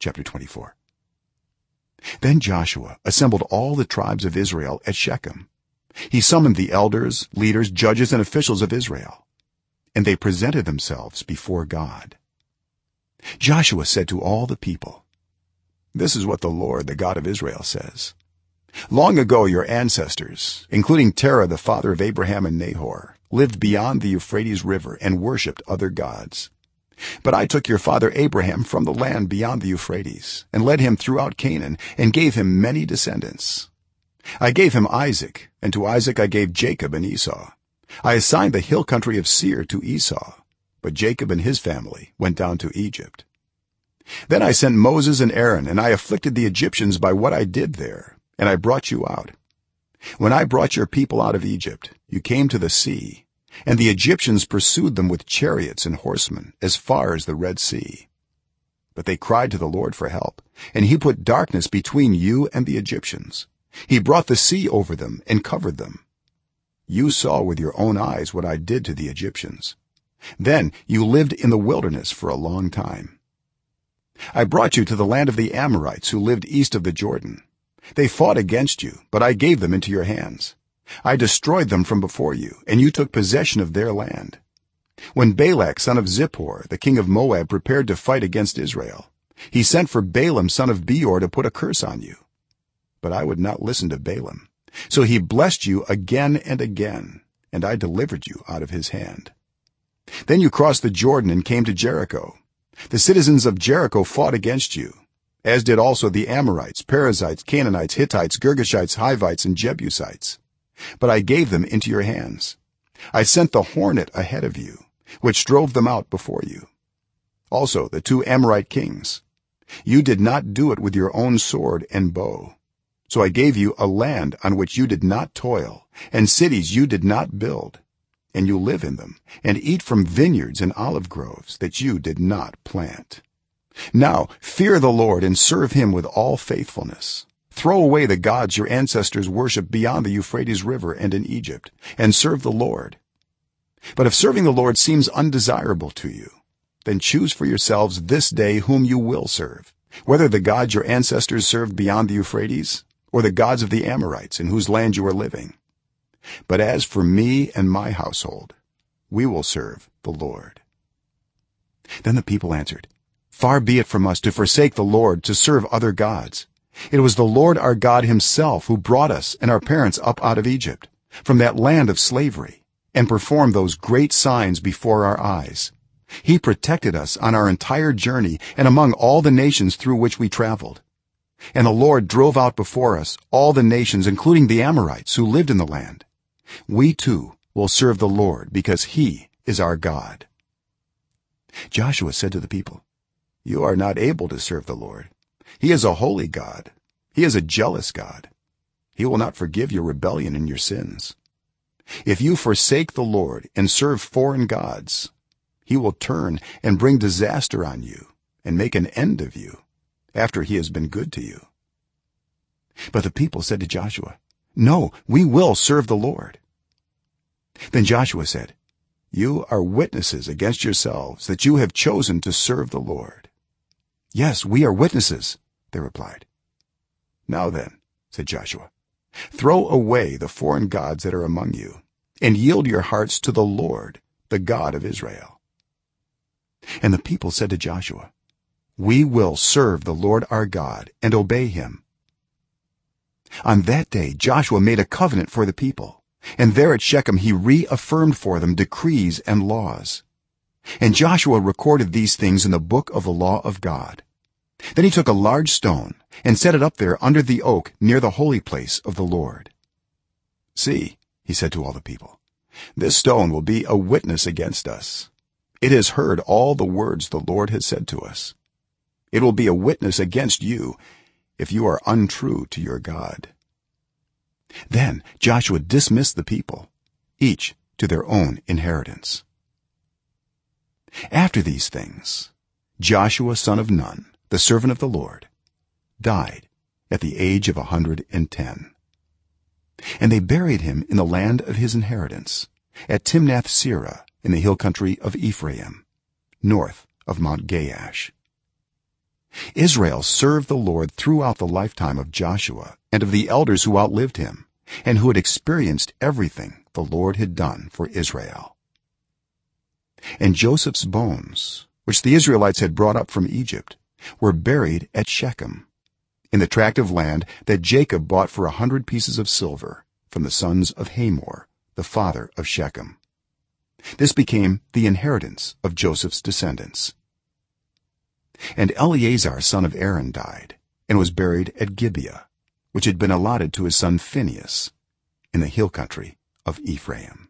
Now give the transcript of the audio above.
chapter 24 then joshua assembled all the tribes of israel at shechem. He summoned the elders leaders judges and officials of israel and they presented themselves before god. Joshua said to all the people this is what the lord the god of israel says. Long ago your ancestors including terah the father of abraham and nahor lived beyond the euphrates river and worshipped other gods but i took your father abraham from the land beyond the euphrates and led him throughout canaan and gave him many descendants. I gave him isaac and to isaac i gave jacob and esau. I assigned the hill country of seir to esau but jacob and his family went down to egypt. Then i sent moses and aaron and i afflicted the egyptians by what i did there and i brought you out. When i brought your people out of egypt you came to the sea and the egyptians pursued them with chariots and horsemen as far as the red sea. But they cried to the lord for help and he put darkness between you and the egyptians. He brought the sea over them and covered them. You saw with your own eyes what i did to the egyptians. Then you lived in the wilderness for a long time. I brought you to the land of the amorites who lived east of the jordan. They fought against you but i gave them into your hands i destroyed them from before you and you took possession of their land. When balak son of zippor the king of moab prepared to fight against israel he sent for balaam son of beor to put a curse on you. But i would not listen to balaam. So he blessed you again and again and i delivered you out of his hand. Then you crossed the jordan and came to jericho. The citizens of jericho fought against you as did also the amorites perizzites canaanites hittites girgashites hivites and jebusites but i gave them into your hands. I sent the hornet ahead of you which drove them out before you. Also the two amorite kings. You did not do it with your own sword and bow. So i gave you a land on which you did not toil and cities you did not build. And you live in them and eat from vineyards and olive groves that you did not plant. Now fear the lord and serve him with all faithfulness throw away the gods your ancestors worshipped beyond the euphrates river and in egypt and serve the lord. But if serving the lord seems undesirable to you then choose for yourselves this day whom you will serve whether the gods your ancestors served beyond the euphrates or the gods of the amorites in whose land you are living. But as for me and my household we will serve the lord. Then the people answered far be it from us to forsake the lord to serve other gods it was the lord our god himself who brought us and our parents up out of egypt from that land of slavery and performed those great signs before our eyes. He protected us on our entire journey and among all the nations through which we traveled. And the lord drove out before us all the nations including the amorites who lived in the land. We too will serve the lord because he is our god. Joshua said to the people you are not able to serve the lord he is a holy god. He is a jealous god. He will not forgive your rebellion and your sins. If you forsake the lord and serve foreign gods he will turn and bring disaster on you and make an end of you after he has been good to you. But the people said to joshua no we will serve the lord. Then joshua said you are witnesses against yourselves that you have chosen to serve the lord yes we are witnesses they replied. Now then said joshua throw away the foreign gods that are among you and yield your hearts to the lord the god of israel. And the people said to joshua we will serve the lord our god and obey him. On that day joshua made a covenant for the people and there at shechem he reaffirmed for them decrees and laws and joshua recorded these things in the book of the law of god. Then he took a large stone and set it up there under the oak near the holy place of the lord. See he said to all the people this stone will be a witness against us. It has heard all the words the lord has said to us. It will be a witness against you if you are untrue to your god. Then joshua dismissed the people each to their own inheritance after these things joshua son of nun the servant of the lord died at the age of a 110 and they buried him in the land of his inheritance at timnath serah in the hill country of ephraim north of mount gaash. Israel served the lord throughout the lifetime of joshua and of the elders who outlived him and who had experienced everything the lord had done for israel and joseph's bones which the israelites had brought up from egypt were buried at shechem in the tract of land that jacob bought for a 100 pieces of silver from the sons of hamor the father of shechem. This became the inheritance of joseph's descendants. And eleazar son of aaron died and was buried at gibeah which had been allotted to his son phinehas in the hill country of ephraim